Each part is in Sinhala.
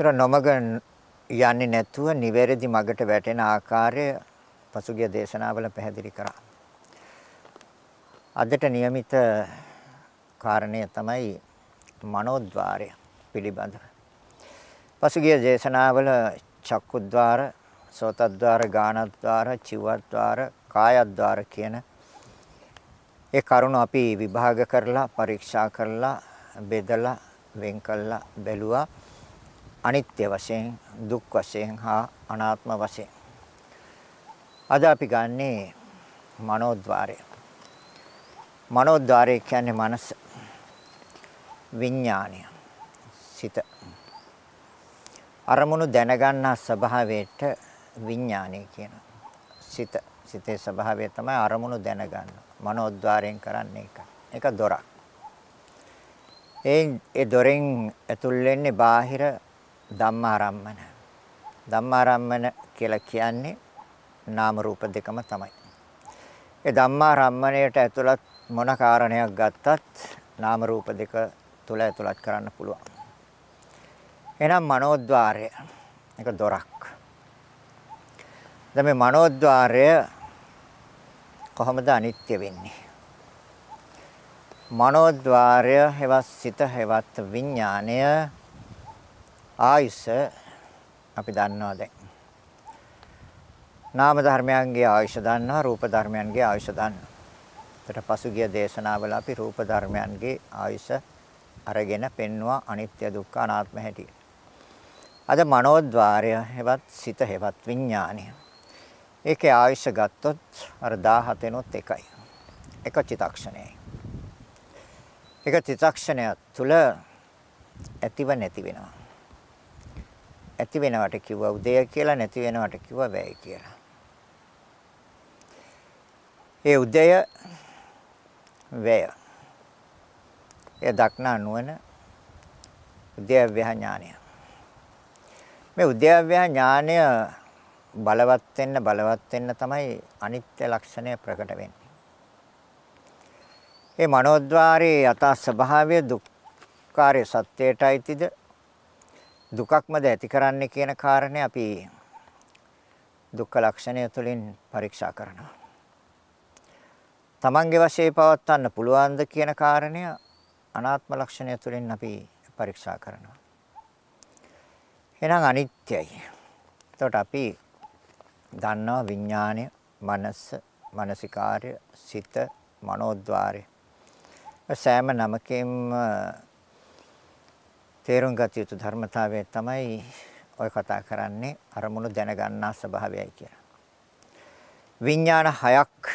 විස්තර නොමග යන්නේ නැතුව නිවැරදි මගට වැටෙන ආකාරය පසුගිය දේශනාවල පැහැදිලි කරා. අදට નિયમિત කාරණය තමයි මනෝද්වාරය පිළිබඳ. පසුගිය දේශනාවල චක්කුද්වාර, සෝතද්වාර, ගානද්වාර, චිවද්වාර, කායද්වාර කියන ඒ කරුණු අපි විභාග කරලා, පරීක්ෂා කරලා, බෙදලා, වෙන් කළා, බැලුවා. අනිත්‍ය වශයෙන් දුක් වශයෙන් හා අනාත්ම වශයෙන්. අද අපි ගන්නේ මනෝද්වාරය. මනෝද්වාරය කියන්නේ මනස. විඥානය සිත. අරමුණු දැනගන්නා ස්වභාවයට විඥානය කියන සිත. සිතේ ස්වභාවය තමයි අරමුණු දැනගන්න. මනෝද්වාරයෙන් කරන්නේ ඒක ඒක දොරක්. ඒ ඒ දොරෙන් ඇතුල් වෙන්නේ බාහිර ධම්මාරම්මන ධම්මාරම්මන කියලා කියන්නේ නාම රූප දෙකම තමයි ඒ ධම්මාරම්මණයට ඇතුළත් මොන කාරණයක් ගත්තත් නාම රූප දෙක තුල ඇතුළත් කරන්න පුළුවන්. එහෙනම් මනෝද්වාරය එක දොරක්. දැන් මේ මනෝද්වාරය කොහොමද අනිත්‍ය වෙන්නේ? මනෝද්වාරය හෙවත් සිත හෙවත් විඥාණය ආයස අපි දන්නවා දැන්. නාම ධර්මයන්ගේ ආයුෂ දන්නවා රූප ධර්මයන්ගේ ආයුෂ දන්නවා. ඒකට පසුගිය දේශනාවල අපි රූප ධර්මයන්ගේ ආයුෂ අරගෙන පෙන්වුවා අනිත්‍ය දුක්ඛ අනාත්ම හැටි. අද මනෝද්වාරය හෙවත් සිත හෙවත් විඥානය. ඒකේ ආයුෂ ගත්තොත් අර 17 නොත් එකයි. එක චිතක්ෂණයයි. එක චිතක්ෂණය තුළ ඇතිව නැති වෙනවා. ඇති වෙනවට කිව්වා උදය කියලා නැති වෙනවට කිව්වා වැය කියලා. ඒ උදය වැය. ඒ දක්නා නුවණ උද්‍යව්‍ය ඥානය. මේ උද්‍යව්‍ය ඥානය බලවත් වෙන්න බලවත් වෙන්න තමයි අනිත්‍ය ලක්ෂණය ප්‍රකට වෙන්නේ. මේ මනෝද්වාරයේ යථා ස්වභාවය දුක්ඛාරය සත්‍යයටයිතිද දුකක්මද ඇති කරන්නේ කියන කාරණේ අපි දුක්ඛ ලක්ෂණය තුළින් පරීක්ෂා කරනවා. තමන්ගේ වශයෙන් පවත්වන්න පුළුවන්ද කියන කාරණය අනාත්ම ලක්ෂණය තුළින් අපි පරීක්ෂා කරනවා. එහෙනම් අනිත්‍යයි. එතකොට අපි දන්නවා විඥාණය, මනස, මානසිකාර්ය, සිත, මනෝද්වාරය. සෑම නමකින්ම තේරුම් ගත යුතු ධර්මතාවය තමයි ඔය කතා කරන්නේ අරමුණු දැනගන්නා ස්වභාවයයි කියලා. විඥාන හයක්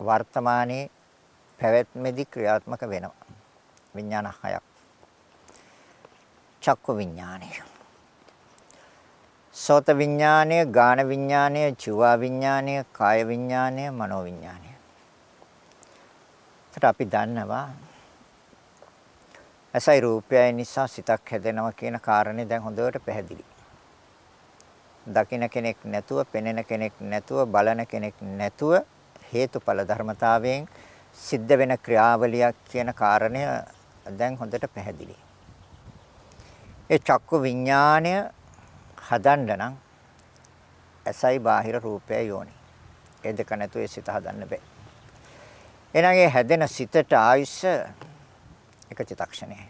වර්තමානයේ පැවැත්මේදී ක්‍රියාත්මක වෙනවා. විඥාන හයක්. චක්කු විඥානය. සෝත විඥානය, ගාන විඥානය, චුවා විඥානය, කාය විඥානය, මනෝ විඥානය. ඒකට අපි දන්නවා ඇසයි රූපයයි නිසා සිතක් හැදෙනවා කියන කාරණේ දැන් හොඳට පැහැදිලි. දකින්න කෙනෙක් නැතුව, පෙනෙන කෙනෙක් නැතුව, බලන කෙනෙක් නැතුව හේතුඵල ධර්මතාවයෙන් සිද්ධ වෙන ක්‍රියාවලියක් කියන කාරණය දැන් හොඳට පැහැදිලි. ඒ චක්කු විඥාණය හදන්න නම් ඇසයි බාහිර රූපයයි යෝනි. ඒ දෙක නැතුව ඒ සිත හදන්න බෑ. එහෙනම් ඒ හැදෙන සිතට ආයුෂ එක චිතක්ෂණයයි.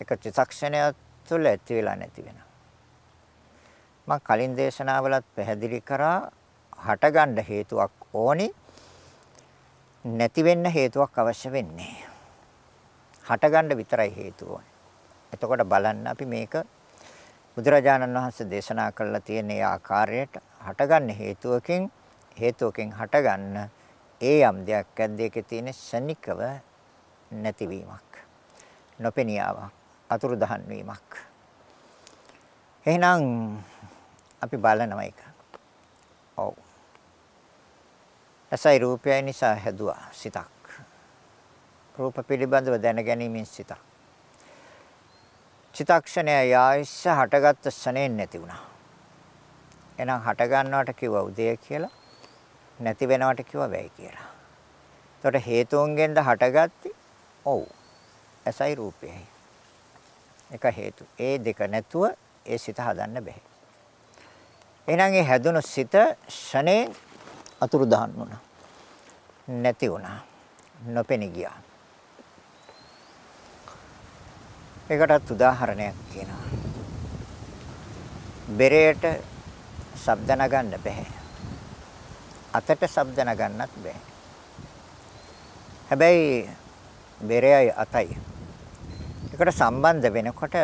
එක චිතක්ෂණය තුළ ඇති වෙලා නැති වෙනවා. මම කලින් දේශනාවලත් පැහැදිලි කරා හටගන්න හේතුවක් ඕනි නැති වෙන්න හේතුවක් අවශ්‍ය වෙන්නේ. හටගන්න විතරයි හේතුව ඕනේ. එතකොට බලන්න අපි මේක බුදුරජාණන් වහන්සේ දේශනා කළා තියෙන ඒ ආකාරයට හටගන්න හේතුවකින් හේතුවකින් හටගන්න ඒ යම් දෙයක් ඇද්ද ඒකේ තියෙන ශනිකව නැතිවීමක් නොපෙනියාවක් අතුරුදහන් වීමක්. එහෙනම් අපි බලනවා ඒක. ඔව්. ඇසයි රූපයයි නිසා හැදුවා සිතක්. රූප පිළිබඳව දැනගැනීමෙන් සිතක්. චිතක්ෂණය යායස හටගත්ත ස්නේන් නැති වුණා. එහෙනම් හට ගන්නවට කිව්වා උදය කියලා නැති වෙනවට කිව්වා වැය කියලා. එතකොට හේතුන්ගෙන්ද හටගත්තේ ඔව් ඇසයි රූපයයි එක හේතු. ඒ දෙක නැතුව ඒ සිත හදන්න බෑ. එහෙනම් ඒ හැදුණු සිත ෂණේ අතුරුදහන් වුණා. නැති වුණා. නොපෙනී ගියා. ඒකටත් උදාහරණයක් කියනවා. බෙරේට ශබ්ද නගන්න බෑ. අතට ශබ්ද නගන්නත් බෑ. හැබැයි බෙරයයි අතයි. ඒකට සම්බන්ධ වෙනකොට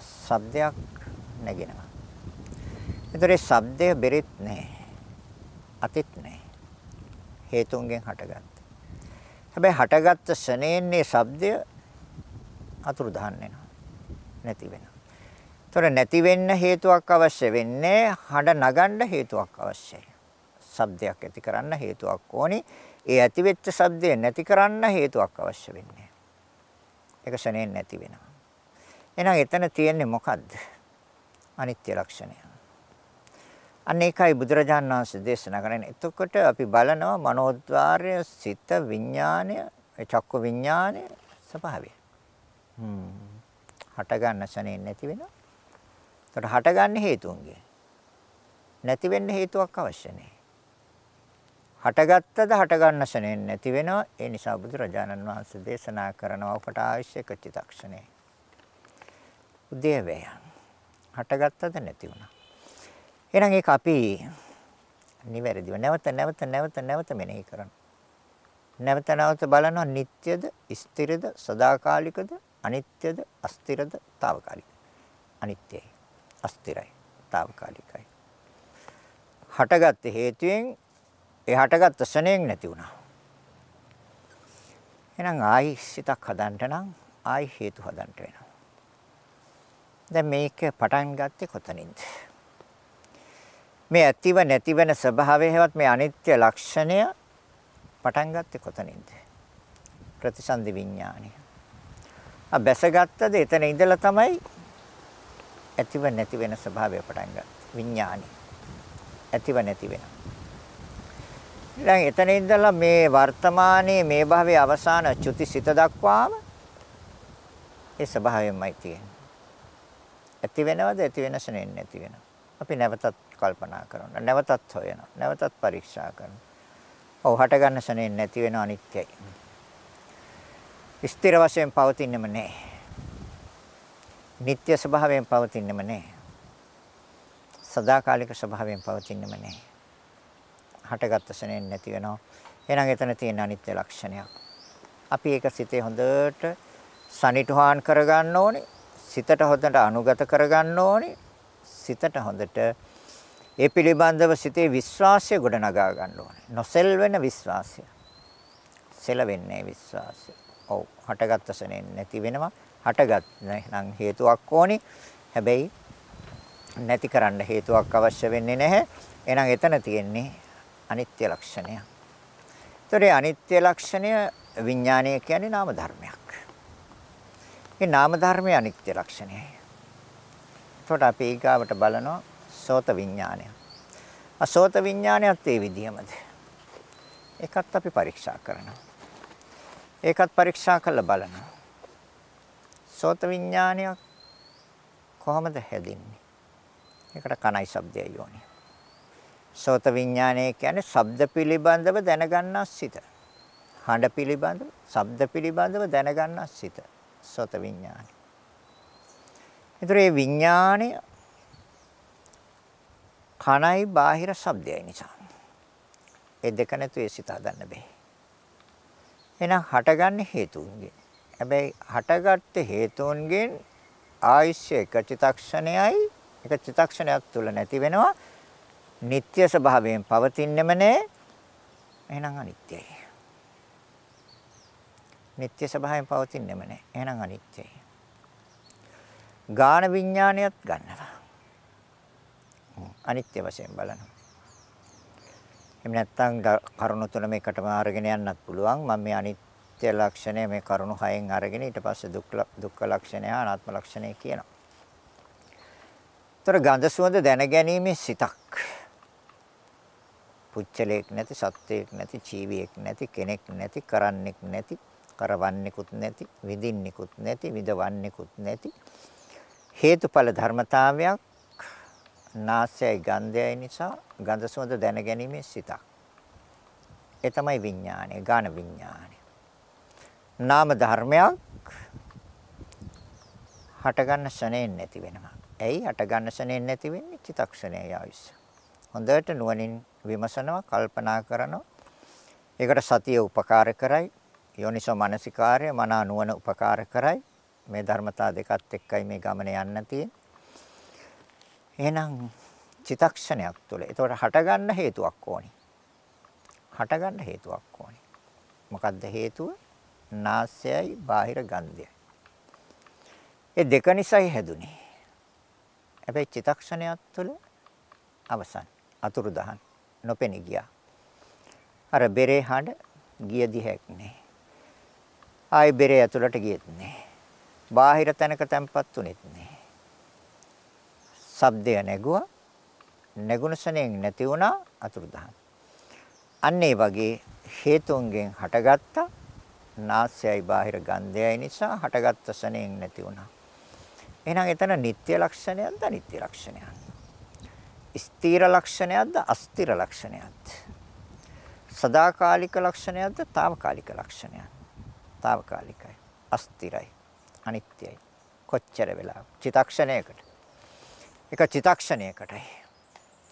ශබ්දයක් නැගෙනවා. ඒතරේ ශබ්දය බෙරෙත් නැහැ. අතෙත් නැහැ. හේතුන්ගෙන් හටගත්ත. හැබැයි හටගත්ත ශනේන්නේ ශබ්දය අතුරුදහන් වෙනවා. නැති වෙනවා. ඒතර නැති වෙන්න හේතුවක් අවශ්‍ය වෙන්නේ හඬ නගන්න හේතුවක් අවශ්‍යයි. ශබ්දයක් ඇති කරන්න හේතුවක් ඕනි. ඒ ඇති වෙච්ච ශබ්දය නැති කරන්න හේතුවක් අවශ්‍ය වෙන්නේ. ඒක ශනේන් නැති වෙනවා. එහෙනම් එතන තියෙන්නේ මොකද්ද? අනිත්‍ය ලක්ෂණය. අන්න ඒකයි බුදුරජාණන් වහන්සේ දේශනා කරන්නේ. එතකොට අපි බලනවා මනෝද්වාරය, සිත, විඥානය, චක්ක විඥානය ස්වභාවය. හ්ම්. හට ගන්න ශනේ නැති වෙනවා. එතකොට හටගන්න හේතුන්ගේ. නැති වෙන්න හේතුවක් අවශ්‍ය නැහැ. හටගත්තද හටගන්න ශනේ නැති වෙනවා. ඒ නිසා බුදුරජාණන් වහන්සේ දේශනා කරනවා ඔකට අවශ්‍ය චිත්තක්ෂණේ. උදේවැය. හටගත්තද නැති වුණා. එහෙනම් ඒක අපි නිවැරදිව නැවත නැවත නැවත නැවත මෙනෙහි කරනවා. නැවත නැවත බලනවා නිට්ටයද, ස්ථිරද, සදාකාලිකද, අනිත්‍යද, අස්ථිරද, తాවකාලිකද. අනිත්‍යයි. අස්ථිරයි. తాවකාලිකයි. හටගත් හේතුයෙන් ඒ හටගත් ශණයෙන් නැති වුණා. එහෙනම් ආයි සිතක් හදන්න නම් ආයි හේතු හදන්න වෙනවා. දැන් මේක පටන් ගත්තේ කොතනින්ද? මේ ඇතිව නැති වෙන ස්වභාවය හැවත් මේ අනිත්‍ය ලක්ෂණය පටන් ගත්තේ කොතනින්ද? ප්‍රතිසන්දි විඥානය. ආ බැසගත්තද එතන ඉඳලා තමයි ඇතිව නැති වෙන ස්වභාවය පටන් ගත්තේ. විඥානි. ඇතිව නැති වෙන. දැන් එතන ඉඳලා මේ වර්තමානයේ මේ භවයේ අවසාන චුති සිත දක්වාම ඒ ස්වභාවයමයි තියෙන්නේ. ඇති වෙනවද ඇති වෙනස නැති වෙනවා. අපි නැවතත් කල්පනා කරනවා. නැවතත් හොයනවා. නැවතත් පරීක්ෂා කරනවා. ඔව් හට ගන්න ශනේ නැති වෙන අනිත්‍යයි. ස්ථිර වශයෙන් පවතින්නෙම නැහැ. නিত্য ස්වභාවයෙන් පවතින්නෙම නැහැ. සදාකාලික ස්වභාවයෙන් පවතින්නෙම නැහැ. හටගත්ත ශනේ නැති වෙනවා. එහෙනම් එතන තියෙන අනිත්‍ය ලක්ෂණයක්. අපි ඒක සිතේ හොඳට සනිටුහාන් කරගන්න ඕනේ. සිතට හොඳට අනුගත කරගන්න ඕනේ. සිතට හොඳට ඒ පිළිබඳව සිතේ විශ්වාසය ගොඩනගා ගන්න ඕනේ. නොසෙල් වෙන විශ්වාසය. සෙලවෙන්නේ විශ්වාසය. ඔව් හටගත්ත සනේ නැති වෙනවා. හටගත් නම් හේතුවක් ඕනි. හැබැයි නැති කරන්න හේතුවක් අවශ්‍ය වෙන්නේ නැහැ. එහෙනම් එතන තියෙන්නේ අනිත්‍ය ලක්ෂණය. ඒතොරේ අනිත්‍ය ලක්ෂණය විඥානය කියන්නේ නාම ධර්මයක්. ඒ නාම ධර්මයේ අනිත්‍ය ලක්ෂණයයි. එතකොට අපි ඊගාවට බලනවා සෝත විඥානය. අසෝත විඥානයත් ඒ විදිහමද. ඒකත් අපි පරීක්ෂා කරනවා. ඒකත් පරීක්ෂා කරලා බලනවා. සෝත විඥානයක් කොහොමද හැදින්නේ? ඒකට කණයි ශබ්දයයි යෝනි. සෝත විඥානය කියන්නේ ශබ්ද පිළිබඳව දැනගන්නා සිත. හඬ පිළිබඳව, ශබ්ද පිළිබඳව දැනගන්නා සිත. සෝත විඥානය. ඒතර මේ විඥාණය කණයි බාහිර ශබ්දයයි නිසා. ඒ දෙක නැතු ඒ සිත හදන්න බෑ. එහෙනම් හටගන්නේ හේතුන්ගෙන්. හැබැයි හටගත්ත හේතුන්ගෙන් ආයශ්‍ය එක චිතක්ෂණයයි එක චිතක්ෂණයක් තුල නැති වෙනවා. නিত্য ස්වභාවයෙන් පවතින්නෙම නෑ. එහෙනම් අනිත්‍යයි. නিত্য ස්වභාවයෙන් පවතින්නෙම නෑ. එහෙනම් අනිත්‍යයි. ගාන විඥානයත් ගන්නවා. අනිත්‍ය වශයෙන් බලනවා. එහෙම නැත්නම් කරුණු තුනම එකටම අරගෙන යන්නත් පුළුවන්. මම මේ අනිත්‍ය ලක්ෂණය මේ කරුණු හයෙන් අරගෙන ඊට පස්සේ දුක් දුක්ඛ ලක්ෂණය අනාත්ම ලක්ෂණය කියනවා. ତොර ගඳ සුවඳ දැනගැනීමේ සිතක්. පුච්චලයක් නැති, සත්වයක් නැති, ජීවියෙක් නැති, කෙනෙක් නැති, කරන්නෙක් නැති, කරවන්නෙකුත් නැති, විඳින්නෙකුත් නැති, විඳවන්නෙකුත් නැති හේතුඵල ධර්මතාවයක් නාසයයි ගන්ධයයි නිසා ගන්ධ සුවඳ දැනගැනීමේ සිතක්. ඒ තමයි විඥානය, ගාන විඥානය. නාම ධර්මයක් හටගන්න ශරණෙන් නැති වෙනවා. ඇයි හටගන්න ශරණෙන් නැති වෙන්නේ? චිතක්ෂණයේ ආවිස. හොඳට නුවණින් විමසනවා, කල්පනා කරනවා. ඒකට සතිය උපකාර කරයි. යෝනිසෝ මනසිකාර්ය මනා නුවණ උපකාර කරයි. මේ ධර්මතා දෙකත් එක්කයි මේ ගමන යන්න තියෙන්නේ. එහෙනම් චිතක්ෂණයක් තුළ. ඒතකොට හටගන්න හේතුවක් ඕනි. හටගන්න හේතුවක් ඕනි. මොකද්ද හේතුව? නාසයයි බාහිර ගන්ධයයි. ඒ දෙක නිසායි හැදුනේ. හැබැයි චිතක්ෂණයක් තුළ අවසන් අතුරුදහන් නොපෙනී ගියා. අර බෙරේ හඬ ගිය දිහක් නෑ. ආයි බෙරේ ඇතුළට ගියෙත් නෑ. බාහිර තැනක තැම්පත් උනේත් නෑ. ශබ්දය නැගුවා. නැගුණ සෙනෙන් නැති වුණා අතුරුදහන්. අන්න ඒ වගේ හේතුන්ගෙන් හටගත්තා නාසයයි බාහිර ගන්ධයයි නිසා හටගත්ත සෙනෙන් නැති වුණා. එහෙනම් එතන නিত্য ලක්ෂණයක්ද අනිත්‍ය ලක්ෂණයක්ද? ස්ථීර ලක්ෂණයක්ද අස්ථිර ලක්ෂණයක්ද? සදාකාලික ලක්ෂණයක්ද తాවකාලික ලක්ෂණයක්? తాවකාලිකයි. අස්ථිරයි. අනිත්‍යයි. කොච්චර වෙලා චිතක්ෂණයකට. එක චිතක්ෂණයකටයි.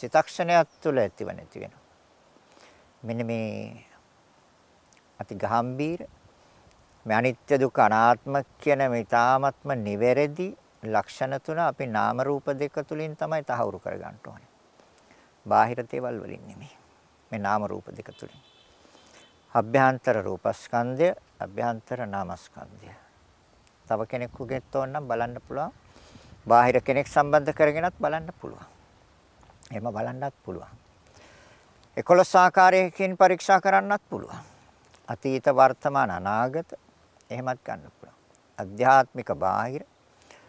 චිතක්ෂණයක් තුළ ඇතිව නැති වෙනවා. මෙන්න මේ අති ගැඹීර මේ අනිත්‍ය දුක් අනාත්ම කියන මේ తాමත්ම නිවැරදි ලක්ෂණ තුන අපි නාම රූප දෙක තුලින් තමයි තහවුරු කරගන්න ඕනේ. බාහිර දේවල් වලින් නෙමෙයි. මේ නාම රූප දෙක තුලින්. අභ්‍යන්තර රූපස්කන්ධය, අභ්‍යන්තර නාමස්කන්ධය. තව කෙනෙකුගෙත් ඕන නම් බලන්න පුළුවන්. බාහිර කෙනෙක් සම්බන්ධ කරගෙනත් බලන්න පුළුවන්. එහෙම බලන්නත් පුළුවන්. 11 ආකාරයකින් පරීක්ෂා කරන්නත් පුළුවන්. අතීත වර්තමාන අනාගත එහෙමත් ගන්න පුළුවන්. අධ්‍යාත්මික බාහිර